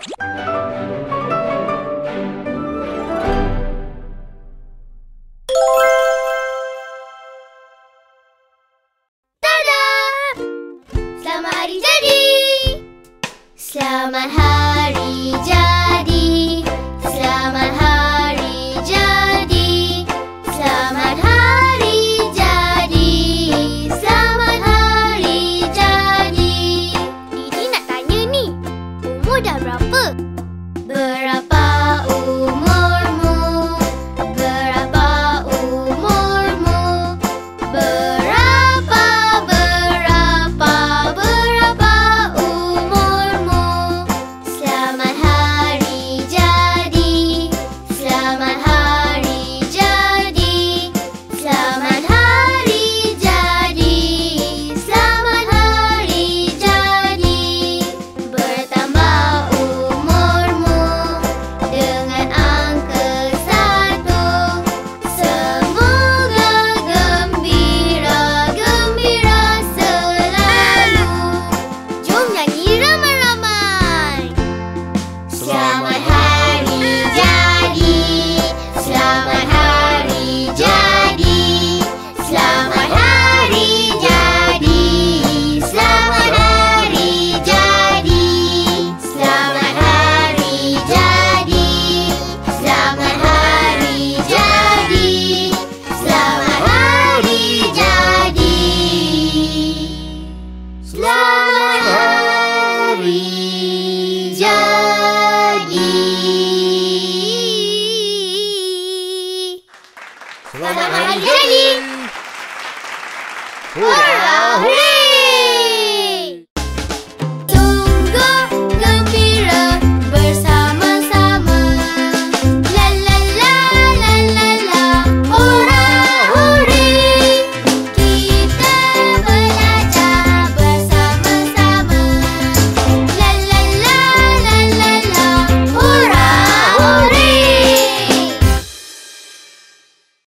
Tada! Selamat hari jadi. Selamat hari. hari jadi. Selamat hari jadi. Hurra.